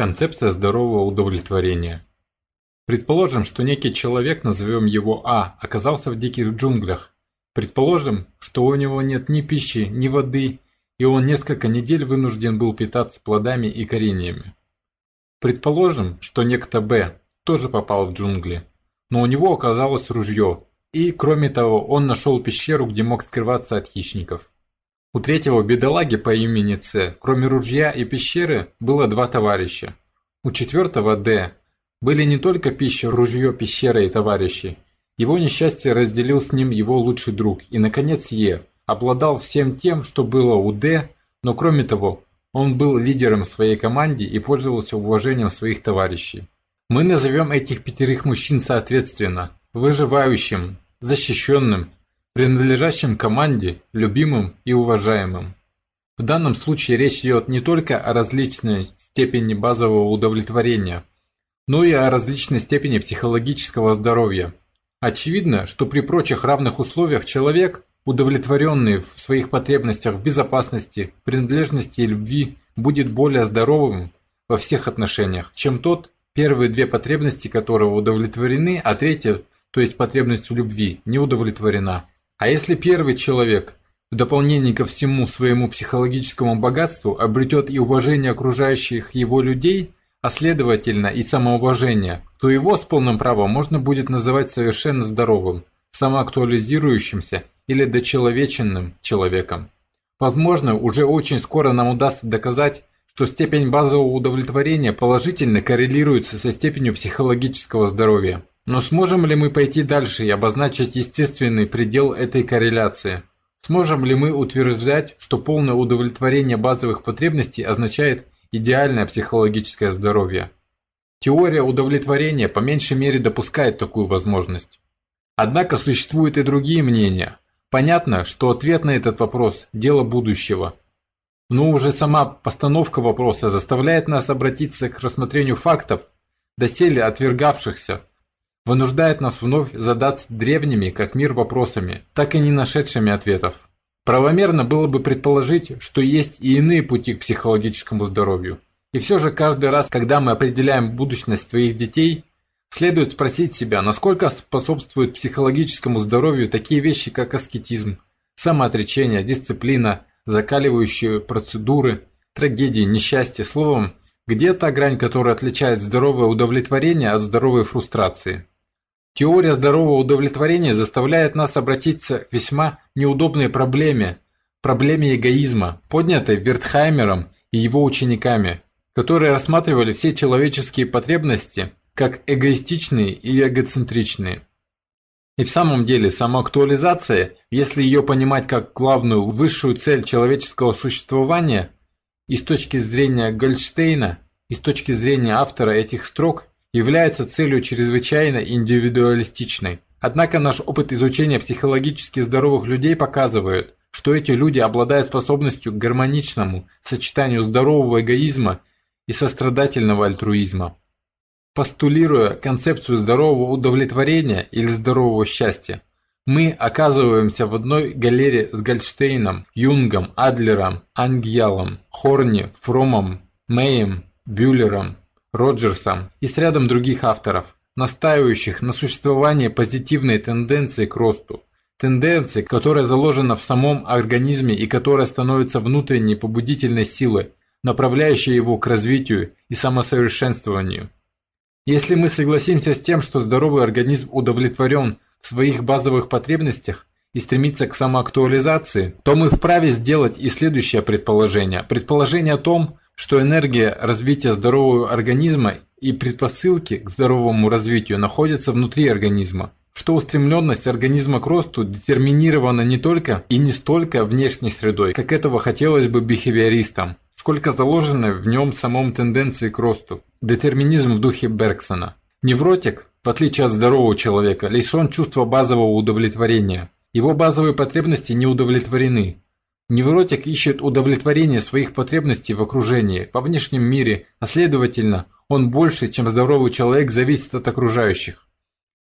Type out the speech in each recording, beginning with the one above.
Концепция здорового удовлетворения. Предположим, что некий человек, назовем его А, оказался в диких джунглях. Предположим, что у него нет ни пищи, ни воды, и он несколько недель вынужден был питаться плодами и кореньями. Предположим, что некто Б тоже попал в джунгли, но у него оказалось ружье, и, кроме того, он нашел пещеру, где мог скрываться от хищников. У третьего бедолаги по имени С, кроме ружья и пещеры, было два товарища. У четвертого Д были не только пища, ружье, пещера и товарищи. Его несчастье разделил с ним его лучший друг. И, наконец, Е обладал всем тем, что было у Д, но кроме того, он был лидером своей команде и пользовался уважением своих товарищей. Мы назовем этих пятерых мужчин соответственно выживающим, защищенным, принадлежащим команде, любимым и уважаемым. В данном случае речь идет не только о различной степени базового удовлетворения, но и о различной степени психологического здоровья. Очевидно, что при прочих равных условиях человек, удовлетворенный в своих потребностях в безопасности, принадлежности и любви, будет более здоровым во всех отношениях, чем тот, первые две потребности которого удовлетворены, а третья, то есть потребность в любви, не удовлетворена. А если первый человек, в дополнение ко всему своему психологическому богатству, обретет и уважение окружающих его людей, а следовательно и самоуважение, то его с полным правом можно будет называть совершенно здоровым, самоактуализирующимся или дочеловеченным человеком. Возможно, уже очень скоро нам удастся доказать, что степень базового удовлетворения положительно коррелируется со степенью психологического здоровья. Но сможем ли мы пойти дальше и обозначить естественный предел этой корреляции? Сможем ли мы утверждать, что полное удовлетворение базовых потребностей означает идеальное психологическое здоровье? Теория удовлетворения по меньшей мере допускает такую возможность. Однако существуют и другие мнения. Понятно, что ответ на этот вопрос – дело будущего. Но уже сама постановка вопроса заставляет нас обратиться к рассмотрению фактов, доселе отвергавшихся вынуждает нас вновь задаться древними, как мир, вопросами, так и не нашедшими ответов. Правомерно было бы предположить, что есть и иные пути к психологическому здоровью. И все же каждый раз, когда мы определяем будущность своих детей, следует спросить себя, насколько способствуют психологическому здоровью такие вещи, как аскетизм, самоотречение, дисциплина, закаливающие процедуры, трагедии, несчастье, словом, где та грань, которая отличает здоровое удовлетворение от здоровой фрустрации. Теория здорового удовлетворения заставляет нас обратиться к весьма неудобной проблеме, проблеме эгоизма, поднятой Вертхаймером и его учениками, которые рассматривали все человеческие потребности как эгоистичные и эгоцентричные. И в самом деле самоактуализация, если ее понимать как главную высшую цель человеческого существования, и с точки зрения Гольдштейна, и с точки зрения автора этих строк, является целью чрезвычайно индивидуалистичной. Однако наш опыт изучения психологически здоровых людей показывает, что эти люди обладают способностью к гармоничному сочетанию здорового эгоизма и сострадательного альтруизма. Постулируя концепцию здорового удовлетворения или здорового счастья, мы оказываемся в одной галере с Гольдштейном, Юнгом, Адлером, Ангьялом, Хорни, Фромом, Мэем, Бюллером, Роджерсом и с рядом других авторов, настаивающих на существовании позитивной тенденции к росту, тенденции, которая заложена в самом организме и которая становится внутренней побудительной силой, направляющей его к развитию и самосовершенствованию. Если мы согласимся с тем, что здоровый организм удовлетворен в своих базовых потребностях и стремится к самоактуализации, то мы вправе сделать и следующее предположение. Предположение о том, что энергия развития здорового организма и предпосылки к здоровому развитию находятся внутри организма, что устремленность организма к росту детерминирована не только и не столько внешней средой, как этого хотелось бы бихевиористам, сколько заложено в нем самом тенденции к росту. Детерминизм в духе Бергсона. Невротик, в отличие от здорового человека, лишен чувства базового удовлетворения. Его базовые потребности не удовлетворены, Невротик ищет удовлетворение своих потребностей в окружении, во внешнем мире, а следовательно, он больше, чем здоровый человек, зависит от окружающих.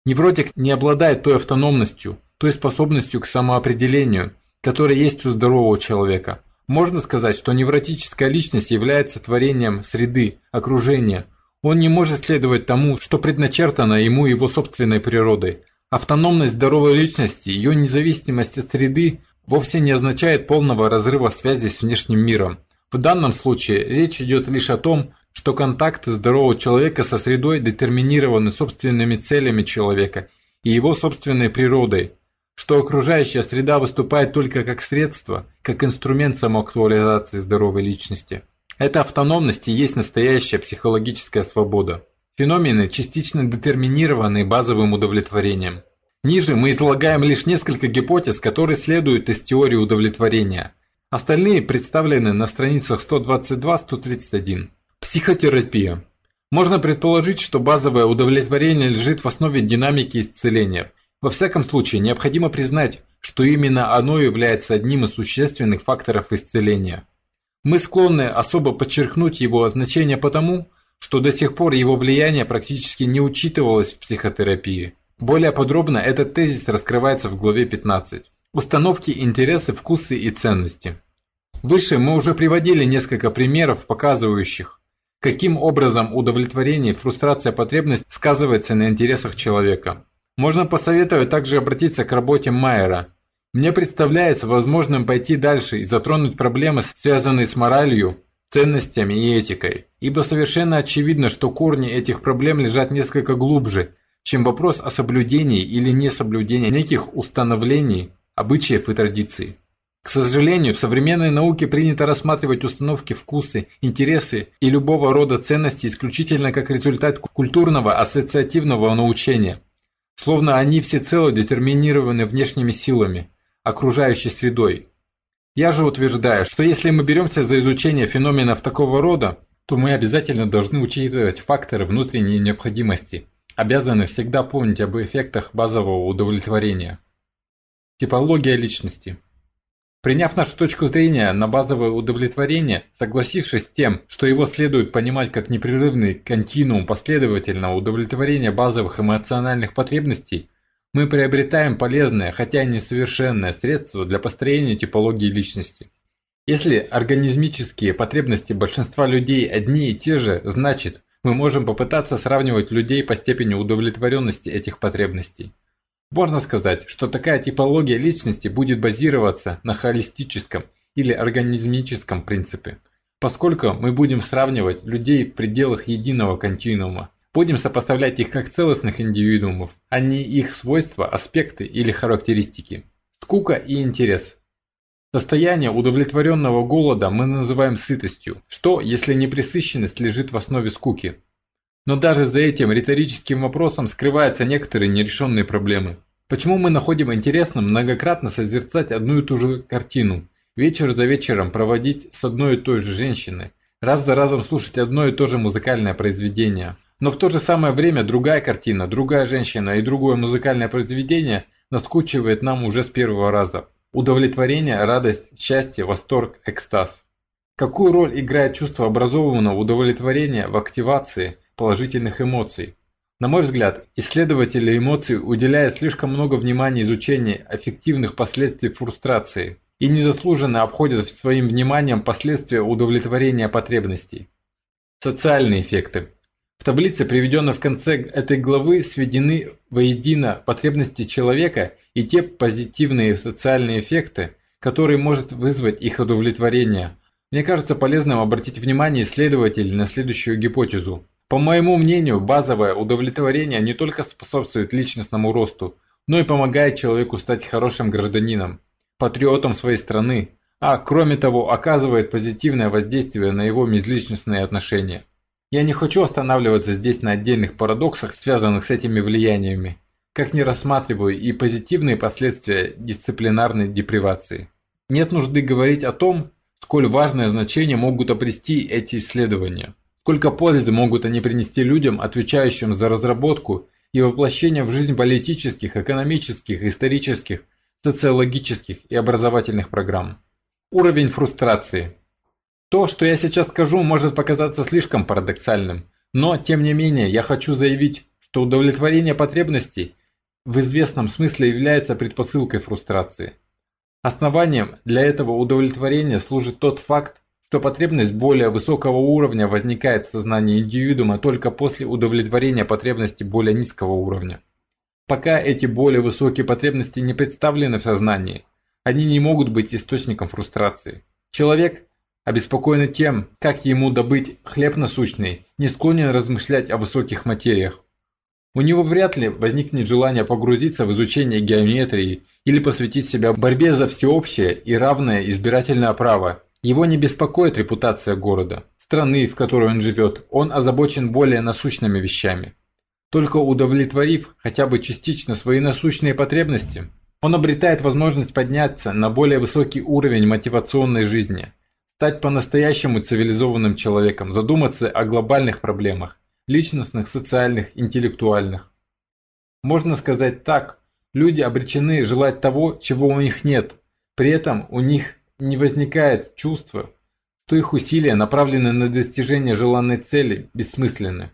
Невротик не обладает той автономностью, той способностью к самоопределению, которая есть у здорового человека. Можно сказать, что невротическая личность является творением среды, окружения. Он не может следовать тому, что предначертано ему его собственной природой. Автономность здоровой личности, ее независимость от среды вовсе не означает полного разрыва связи с внешним миром. В данном случае речь идет лишь о том, что контакты здорового человека со средой детерминированы собственными целями человека и его собственной природой, что окружающая среда выступает только как средство, как инструмент самоактуализации здоровой личности. Эта автономность и есть настоящая психологическая свобода. Феномены частично детерминированы базовым удовлетворением. Ниже мы излагаем лишь несколько гипотез, которые следуют из теории удовлетворения. Остальные представлены на страницах 122-131. Психотерапия. Можно предположить, что базовое удовлетворение лежит в основе динамики исцеления. Во всяком случае, необходимо признать, что именно оно является одним из существенных факторов исцеления. Мы склонны особо подчеркнуть его значение потому, что до сих пор его влияние практически не учитывалось в психотерапии. Более подробно этот тезис раскрывается в главе 15. Установки, интересы, вкусы и ценности. Выше мы уже приводили несколько примеров, показывающих, каким образом удовлетворение фрустрация потребностей сказывается на интересах человека. Можно посоветовать также обратиться к работе Майера. Мне представляется возможным пойти дальше и затронуть проблемы, связанные с моралью, ценностями и этикой, ибо совершенно очевидно, что корни этих проблем лежат несколько глубже, чем вопрос о соблюдении или несоблюдении неких установлений, обычаев и традиций. К сожалению, в современной науке принято рассматривать установки, вкусы, интересы и любого рода ценности исключительно как результат культурного ассоциативного научения, словно они всецело детерминированы внешними силами, окружающей средой. Я же утверждаю, что если мы беремся за изучение феноменов такого рода, то мы обязательно должны учитывать факторы внутренней необходимости, обязаны всегда помнить об эффектах базового удовлетворения. Типология личности – Приняв нашу точку зрения на базовое удовлетворение, согласившись с тем, что его следует понимать как непрерывный континуум последовательного удовлетворения базовых эмоциональных потребностей, мы приобретаем полезное, хотя и несовершенное средство для построения типологии личности. Если организмические потребности большинства людей одни и те же, значит, мы можем попытаться сравнивать людей по степени удовлетворенности этих потребностей. Можно сказать, что такая типология личности будет базироваться на холистическом или организмическом принципе, поскольку мы будем сравнивать людей в пределах единого континуума, будем сопоставлять их как целостных индивидуумов, а не их свойства, аспекты или характеристики. Скука и интерес. Состояние удовлетворенного голода мы называем сытостью, что, если не пресыщенность лежит в основе скуки – но даже за этим риторическим вопросом скрываются некоторые нерешенные проблемы. Почему мы находим интересным многократно созерцать одну и ту же картину, вечер за вечером проводить с одной и той же женщиной, раз за разом слушать одно и то же музыкальное произведение, но в то же самое время другая картина, другая женщина и другое музыкальное произведение наскучивает нам уже с первого раза. Удовлетворение, радость, счастье, восторг, экстаз. Какую роль играет чувство образованного удовлетворения в активации – положительных эмоций. На мой взгляд, исследователи эмоций уделяют слишком много внимания изучению аффективных последствий фрустрации и незаслуженно обходят своим вниманием последствия удовлетворения потребностей. Социальные эффекты. В таблице, приведенной в конце этой главы, сведены воедино потребности человека и те позитивные социальные эффекты, которые может вызвать их удовлетворение. Мне кажется полезным обратить внимание исследователей на следующую гипотезу. По моему мнению, базовое удовлетворение не только способствует личностному росту, но и помогает человеку стать хорошим гражданином, патриотом своей страны, а, кроме того, оказывает позитивное воздействие на его межличностные отношения. Я не хочу останавливаться здесь на отдельных парадоксах, связанных с этими влияниями, как не рассматриваю и позитивные последствия дисциплинарной депривации. Нет нужды говорить о том, сколь важное значение могут обрести эти исследования. Сколько пользы могут они принести людям, отвечающим за разработку и воплощение в жизнь политических, экономических, исторических, социологических и образовательных программ. Уровень фрустрации. То, что я сейчас скажу, может показаться слишком парадоксальным, но, тем не менее, я хочу заявить, что удовлетворение потребностей в известном смысле является предпосылкой фрустрации. Основанием для этого удовлетворения служит тот факт, что потребность более высокого уровня возникает в сознании индивидуума только после удовлетворения потребности более низкого уровня. Пока эти более высокие потребности не представлены в сознании, они не могут быть источником фрустрации. Человек, обеспокоенный тем, как ему добыть хлеб насущный, не склонен размышлять о высоких материях. У него вряд ли возникнет желание погрузиться в изучение геометрии или посвятить себя борьбе за всеобщее и равное избирательное право. Его не беспокоит репутация города, страны, в которой он живет, он озабочен более насущными вещами. Только удовлетворив хотя бы частично свои насущные потребности, он обретает возможность подняться на более высокий уровень мотивационной жизни, стать по-настоящему цивилизованным человеком, задуматься о глобальных проблемах, личностных, социальных, интеллектуальных. Можно сказать так, люди обречены желать того, чего у них нет, при этом у них не возникает чувства, что их усилия, направленные на достижение желанной цели, бессмысленны.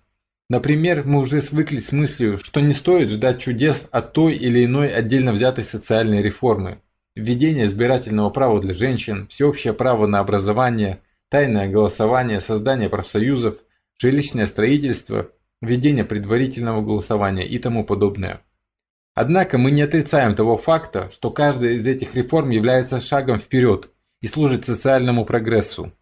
Например, мы уже свыкли с мыслью, что не стоит ждать чудес от той или иной отдельно взятой социальной реформы. Введение избирательного права для женщин, всеобщее право на образование, тайное голосование, создание профсоюзов, жилищное строительство, введение предварительного голосования и тому подобное. Однако мы не отрицаем того факта, что каждая из этих реформ является шагом вперед и служит социальному прогрессу.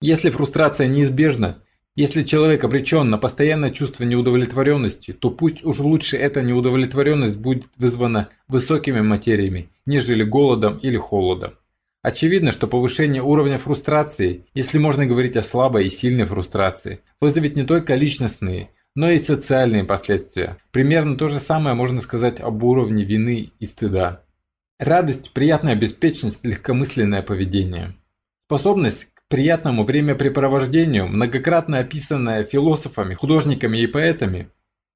Если фрустрация неизбежна, если человек обречен на постоянное чувство неудовлетворенности, то пусть уж лучше эта неудовлетворенность будет вызвана высокими материями, нежели голодом или холодом. Очевидно, что повышение уровня фрустрации, если можно говорить о слабой и сильной фрустрации, вызовет не только личностные, но и социальные последствия. Примерно то же самое можно сказать об уровне вины и стыда. Радость, приятная беспечность, легкомысленное поведение. Способность приятному времяпрепровождению, многократно описанная философами, художниками и поэтами,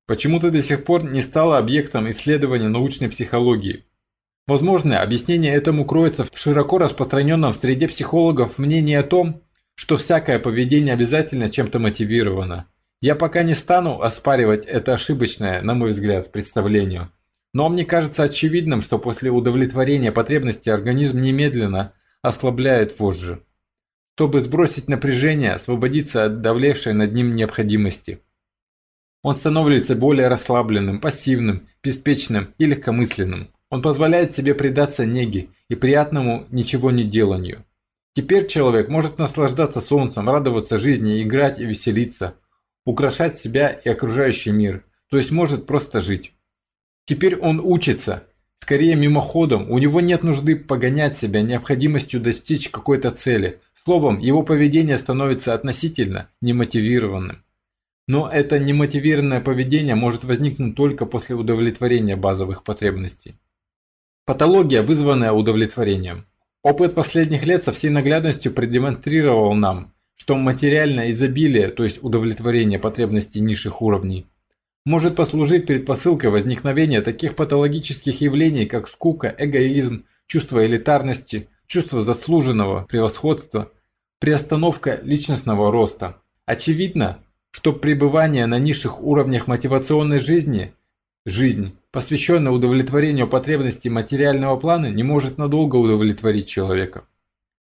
почему-то до сих пор не стала объектом исследования научной психологии. Возможно, объяснение этому кроется в широко распространенном в среде психологов мнении о том, что всякое поведение обязательно чем-то мотивировано. Я пока не стану оспаривать это ошибочное, на мой взгляд, представление. Но мне кажется очевидным, что после удовлетворения потребностей организм немедленно ослабляет вожжи чтобы сбросить напряжение, освободиться от давлевшей над ним необходимости. Он становится более расслабленным, пассивным, беспечным и легкомысленным. Он позволяет себе предаться неге и приятному ничего не деланию. Теперь человек может наслаждаться солнцем, радоваться жизни, играть и веселиться, украшать себя и окружающий мир, то есть может просто жить. Теперь он учится, скорее мимоходом, у него нет нужды погонять себя необходимостью достичь какой-то цели – Словом, его поведение становится относительно немотивированным. Но это немотивированное поведение может возникнуть только после удовлетворения базовых потребностей. Патология, вызванная удовлетворением. Опыт последних лет со всей наглядностью продемонстрировал нам, что материальное изобилие, то есть удовлетворение потребностей низших уровней, может послужить предпосылкой возникновения таких патологических явлений, как скука, эгоизм, чувство элитарности, чувство заслуженного превосходства, Приостановка личностного роста. Очевидно, что пребывание на низших уровнях мотивационной жизни, жизнь, посвященная удовлетворению потребностей материального плана, не может надолго удовлетворить человека.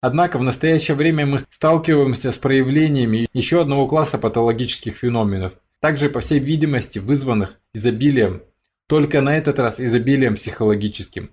Однако в настоящее время мы сталкиваемся с проявлениями еще одного класса патологических феноменов, также по всей видимости вызванных изобилием, только на этот раз изобилием психологическим.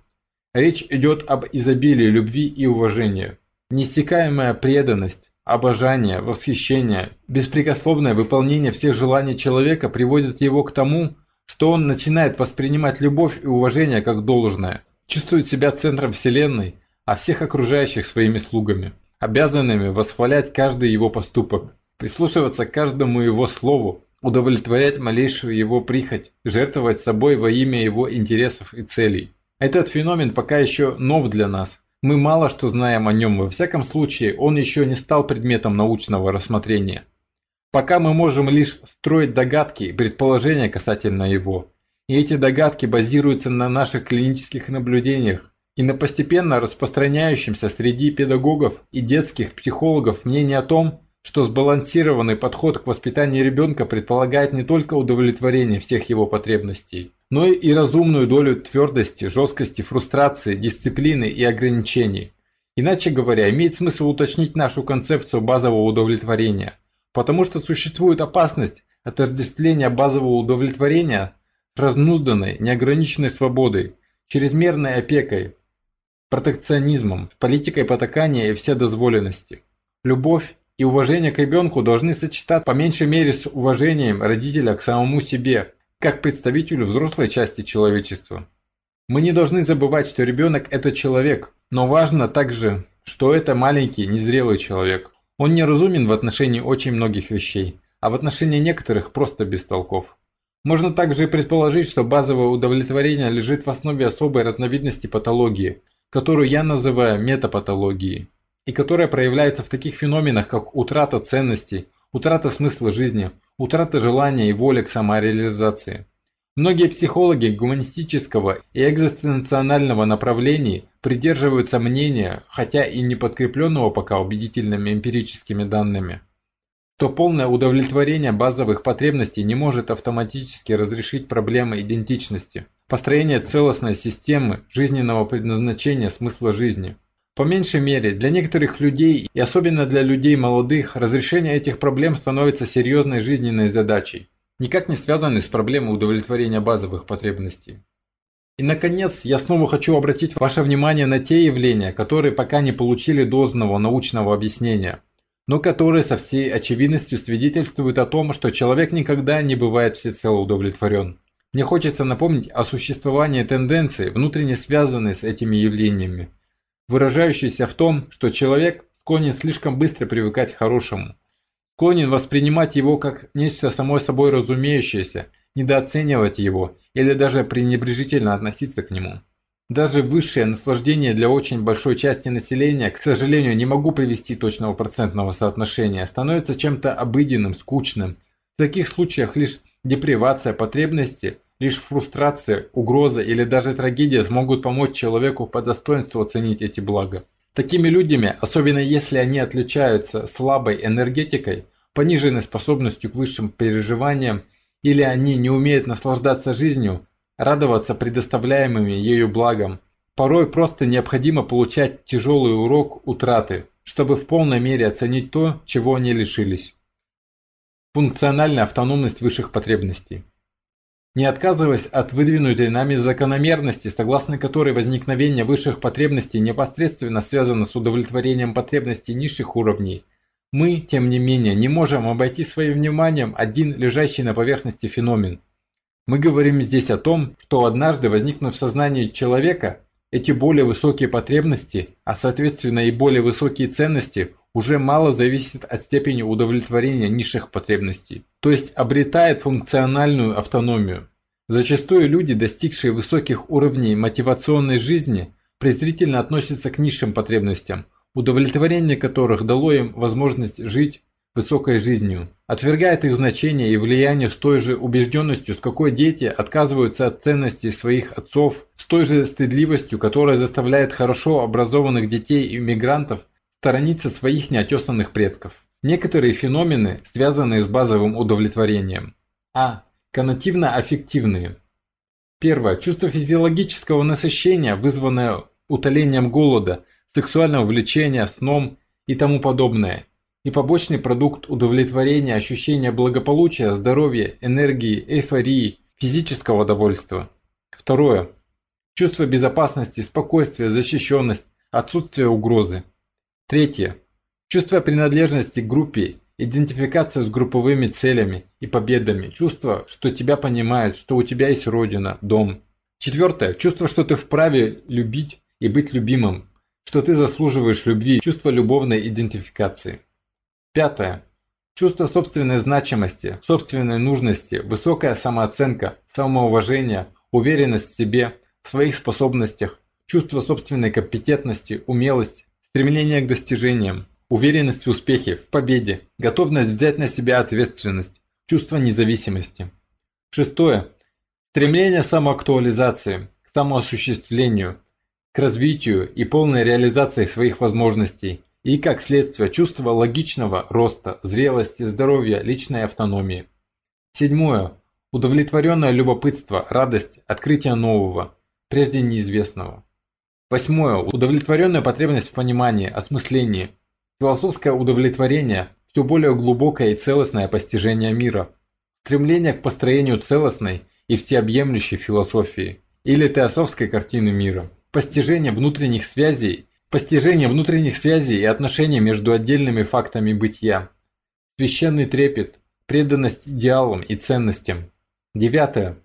Речь идет об изобилии любви и уважения. Неиссякаемая преданность, обожание, восхищение, беспрекословное выполнение всех желаний человека приводит его к тому, что он начинает воспринимать любовь и уважение как должное, чувствует себя центром вселенной, а всех окружающих своими слугами, обязанными восхвалять каждый его поступок, прислушиваться к каждому его слову, удовлетворять малейшую его прихоть, жертвовать собой во имя его интересов и целей. Этот феномен пока еще нов для нас, мы мало что знаем о нем, во всяком случае он еще не стал предметом научного рассмотрения. Пока мы можем лишь строить догадки и предположения касательно его. И эти догадки базируются на наших клинических наблюдениях и на постепенно распространяющемся среди педагогов и детских психологов мнении о том, что сбалансированный подход к воспитанию ребенка предполагает не только удовлетворение всех его потребностей, но и разумную долю твердости, жесткости, фрустрации, дисциплины и ограничений. Иначе говоря, имеет смысл уточнить нашу концепцию базового удовлетворения, потому что существует опасность отождествления базового удовлетворения с разнузданной, неограниченной свободой, чрезмерной опекой, протекционизмом, политикой потакания и вседозволенности. Любовь и уважение к ребенку должны сочетаться по меньшей мере с уважением родителя к самому себе, как представителю взрослой части человечества. Мы не должны забывать, что ребенок – это человек, но важно также, что это маленький, незрелый человек. Он неразумен в отношении очень многих вещей, а в отношении некоторых просто бестолков. Можно также предположить, что базовое удовлетворение лежит в основе особой разновидности патологии, которую я называю метапатологией, и которая проявляется в таких феноменах, как утрата ценностей, утрата смысла жизни, утрата желания и воли к самореализации. Многие психологи гуманистического и экзистенционального направлений придерживаются мнения, хотя и не подкрепленного пока убедительными эмпирическими данными, что полное удовлетворение базовых потребностей не может автоматически разрешить проблемы идентичности, построения целостной системы жизненного предназначения смысла жизни. По меньшей мере, для некоторых людей, и особенно для людей молодых, разрешение этих проблем становится серьезной жизненной задачей никак не связаны с проблемой удовлетворения базовых потребностей. И, наконец, я снова хочу обратить ваше внимание на те явления, которые пока не получили должного научного объяснения, но которые со всей очевидностью свидетельствуют о том, что человек никогда не бывает всецело удовлетворен. Мне хочется напомнить о существовании тенденции, внутренне связанной с этими явлениями, выражающейся в том, что человек склонен слишком быстро привыкать к хорошему – склонен воспринимать его как нечто само собой разумеющееся, недооценивать его или даже пренебрежительно относиться к нему. Даже высшее наслаждение для очень большой части населения, к сожалению, не могу привести точного процентного соотношения, становится чем-то обыденным, скучным. В таких случаях лишь депривация потребности, лишь фрустрация, угроза или даже трагедия смогут помочь человеку по достоинству оценить эти блага. Такими людьми, особенно если они отличаются слабой энергетикой, пониженной способностью к высшим переживаниям или они не умеют наслаждаться жизнью, радоваться предоставляемыми ею благам, порой просто необходимо получать тяжелый урок утраты, чтобы в полной мере оценить то, чего они лишились. Функциональная автономность высших потребностей не отказываясь от выдвинутой нами закономерности, согласно которой возникновение высших потребностей непосредственно связано с удовлетворением потребностей низших уровней, мы, тем не менее, не можем обойти своим вниманием один лежащий на поверхности феномен. Мы говорим здесь о том, что однажды возникнув в сознании человека, эти более высокие потребности, а соответственно и более высокие ценности, уже мало зависят от степени удовлетворения низших потребностей, то есть обретает функциональную автономию. Зачастую люди, достигшие высоких уровней мотивационной жизни, презрительно относятся к низшим потребностям, удовлетворение которых дало им возможность жить высокой жизнью, отвергает их значение и влияние с той же убежденностью, с какой дети отказываются от ценностей своих отцов, с той же стыдливостью, которая заставляет хорошо образованных детей иммигрантов сторониться своих неотесанных предков. Некоторые феномены, связанные с базовым удовлетворением. А. Коннотивно-аффективные. Первое. Чувство физиологического насыщения, вызванное утолением голода, сексуального влечения, сном и тому подобное. И побочный продукт удовлетворения ощущения благополучия, здоровья, энергии, эйфории, физического удовольствия. Второе. Чувство безопасности, спокойствия, защищенность, отсутствие угрозы. Третье. Чувство принадлежности к группе, идентификация с групповыми целями и победами, чувство, что тебя понимают, что у тебя есть родина, дом. Четвертое. Чувство, что ты вправе любить и быть любимым, что ты заслуживаешь любви, чувство любовной идентификации. Пятое. Чувство собственной значимости, собственной нужности, высокая самооценка, самоуважение, уверенность в себе, в своих способностях, чувство собственной компетентности, умелость, Стремление к достижениям, уверенность в успехе, в победе, готовность взять на себя ответственность, чувство независимости. Шестое. Стремление самоактуализации, к самоосуществлению, к развитию и полной реализации своих возможностей и, как следствие, чувство логичного роста, зрелости, здоровья, личной автономии. Седьмое. Удовлетворенное любопытство, радость, открытие нового, прежде неизвестного. Восьмое. Удовлетворенная потребность в понимании, осмыслении. Философское удовлетворение – все более глубокое и целостное постижение мира. Стремление к построению целостной и всеобъемлющей философии или теософской картины мира. Постижение внутренних связей, постижение внутренних связей и отношений между отдельными фактами бытия. Священный трепет, преданность идеалам и ценностям. Девятое.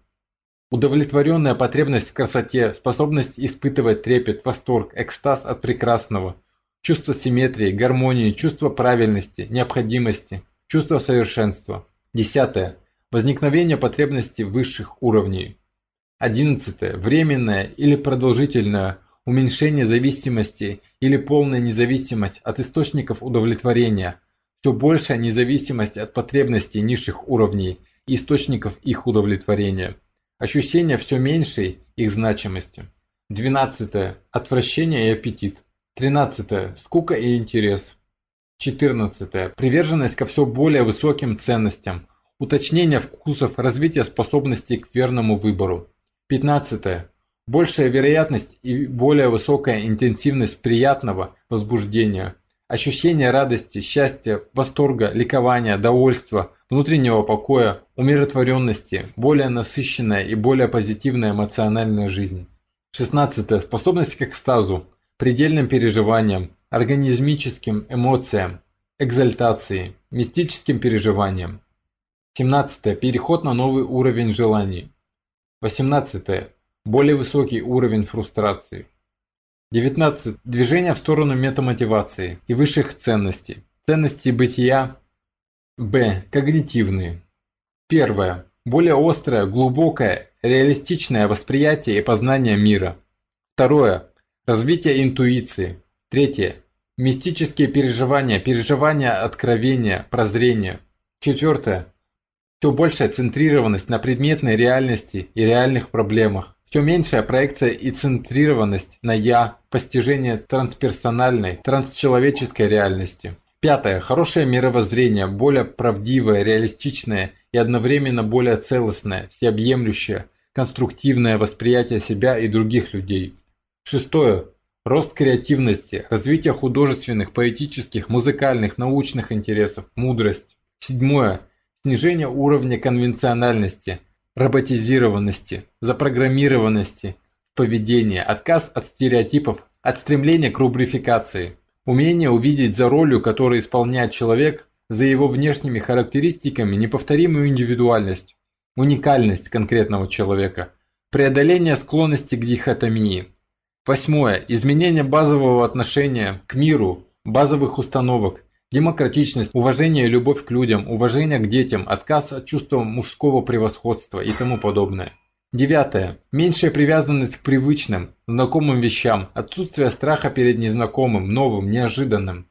Удовлетворенная потребность в красоте, способность испытывать трепет, восторг, экстаз от прекрасного, чувство симметрии, гармонии, чувство правильности, необходимости, чувство совершенства. Десятое. Возникновение потребности высших уровней. Одиннадцатое. Временное или продолжительное уменьшение зависимости или полная независимость от источников удовлетворения, все большая независимость от потребностей низших уровней и источников их удовлетворения. Ощущение все меньшей их значимости. 12. Отвращение и аппетит. 13. Скука и интерес. 14. Приверженность ко все более высоким ценностям. Уточнение вкусов, развитие способностей к верному выбору. 15. Большая вероятность и более высокая интенсивность приятного возбуждения. Ощущение радости, счастья, восторга, ликования, довольства, внутреннего покоя, умиротворенности, более насыщенная и более позитивная эмоциональная жизнь. 16. Способность к экстазу, предельным переживаниям, организмическим эмоциям, экзальтации, мистическим переживаниям. 17. Переход на новый уровень желаний. 18. Более высокий уровень фрустрации. 19. Движение в сторону метамотивации и высших ценностей. Ценности бытия Б. Когнитивные. Первое. Более острое, глубокое, реалистичное восприятие и познание мира. Второе. Развитие интуиции. Третье. Мистические переживания, переживания откровения, прозрения. Четвертое. Все большая центрированность на предметной реальности и реальных проблемах. Все меньшая проекция и центрированность на «я», постижение трансперсональной, трансчеловеческой реальности. Пятое. Хорошее мировоззрение, более правдивое, реалистичное и одновременно более целостное, всеобъемлющее, конструктивное восприятие себя и других людей. Шестое. Рост креативности, развитие художественных, поэтических, музыкальных, научных интересов, мудрость. Седьмое. Снижение уровня конвенциональности, роботизированности, запрограммированности поведения, отказ от стереотипов, от стремления к рубрификации. Умение увидеть за ролью, которую исполняет человек, за его внешними характеристиками неповторимую индивидуальность, уникальность конкретного человека, преодоление склонности к дихотомии. Восьмое. Изменение базового отношения к миру, базовых установок, демократичность, уважение и любовь к людям, уважение к детям, отказ от чувства мужского превосходства и тому подобное. Девятое. Меньшая привязанность к привычным, знакомым вещам, отсутствие страха перед незнакомым, новым, неожиданным.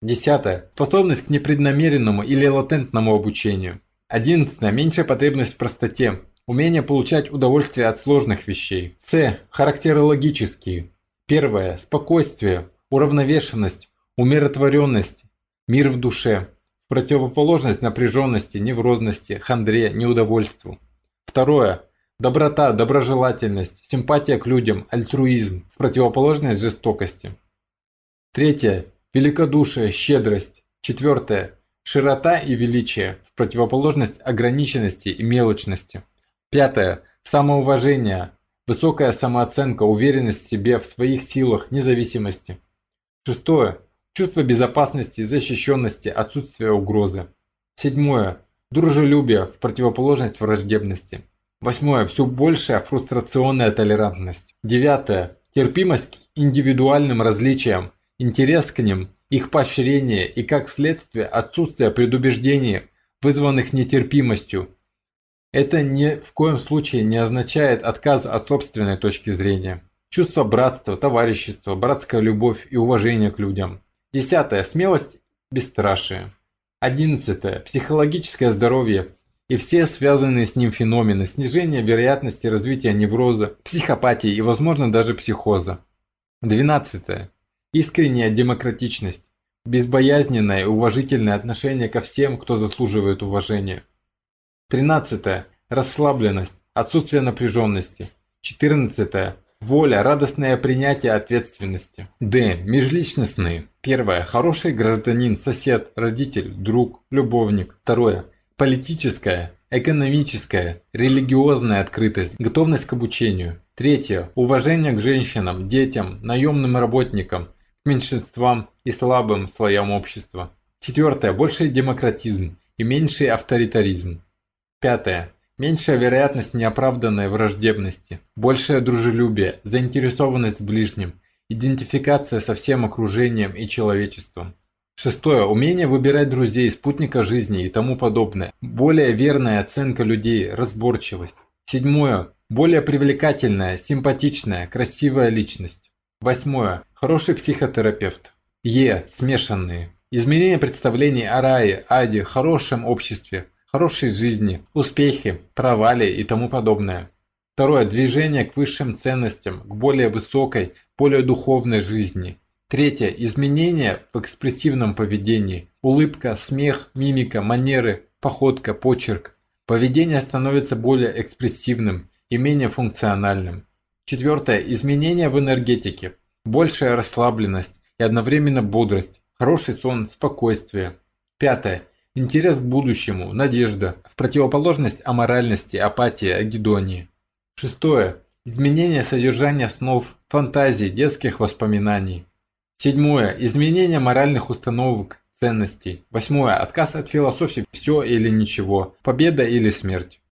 Десятое. Способность к непреднамеренному или латентному обучению. Одиннадцатое. Меньшая потребность в простоте. Умение получать удовольствие от сложных вещей. С. Характерологические. Первое. Спокойствие, уравновешенность, умиротворенность, мир в душе. Противоположность напряженности, неврозности, хандре, неудовольству. Второе. Доброта, доброжелательность, симпатия к людям, альтруизм в противоположность жестокости. Третье. Великодушие, щедрость. Четвертое. Широта и величие в противоположность ограниченности и мелочности. Пятое. Самоуважение, высокая самооценка, уверенность в себе, в своих силах, независимости. Шестое. Чувство безопасности, защищенности, отсутствие угрозы. Седьмое. Дружелюбие в противоположность враждебности. Восьмое. Все большая фрустрационная толерантность. Девятое. Терпимость к индивидуальным различиям, интерес к ним, их поощрение и, как следствие, отсутствие предубеждений, вызванных нетерпимостью. Это ни в коем случае не означает отказ от собственной точки зрения. Чувство братства, товарищества, братская любовь и уважение к людям. Десятое. Смелость, бесстрашие. Одиннадцатое. Психологическое здоровье и все связанные с ним феномены, снижение вероятности развития невроза, психопатии и, возможно, даже психоза. 12. Искренняя демократичность, Безбоязненное и уважительное отношение ко всем, кто заслуживает уважения. 13. Расслабленность, отсутствие напряженности. 14. Воля, радостное принятие ответственности. Д. Межличностные. Первое. Хороший гражданин, сосед, родитель, друг, любовник. Второе. Политическая, экономическая, религиозная открытость, готовность к обучению. Третье. Уважение к женщинам, детям, наемным работникам, к меньшинствам и слабым слоям общества. Четвертое. Больший демократизм и меньший авторитаризм. Пятое. Меньшая вероятность неоправданной враждебности, большее дружелюбие, заинтересованность в ближнем, идентификация со всем окружением и человечеством. Шестое. Умение выбирать друзей, спутника жизни и тому подобное. Более верная оценка людей, разборчивость. Седьмое. Более привлекательная, симпатичная, красивая личность. Восьмое. Хороший психотерапевт. Е. Смешанные. Изменение представлений о рае, аде, хорошем обществе, хорошей жизни, успехи, провали и тому подобное. Второе. Движение к высшим ценностям, к более высокой, более духовной жизни. Третье. Изменения в экспрессивном поведении. Улыбка, смех, мимика, манеры, походка, почерк. Поведение становится более экспрессивным и менее функциональным. Четвертое. Изменения в энергетике. Большая расслабленность и одновременно бодрость, хороший сон, спокойствие. Пятое. Интерес к будущему, надежда, в противоположность аморальности, апатии, агидонии. Шестое. Изменение содержания снов, фантазий, детских воспоминаний. Седьмое. Изменение моральных установок, ценностей. Восьмое. Отказ от философии «все или ничего», победа или смерть.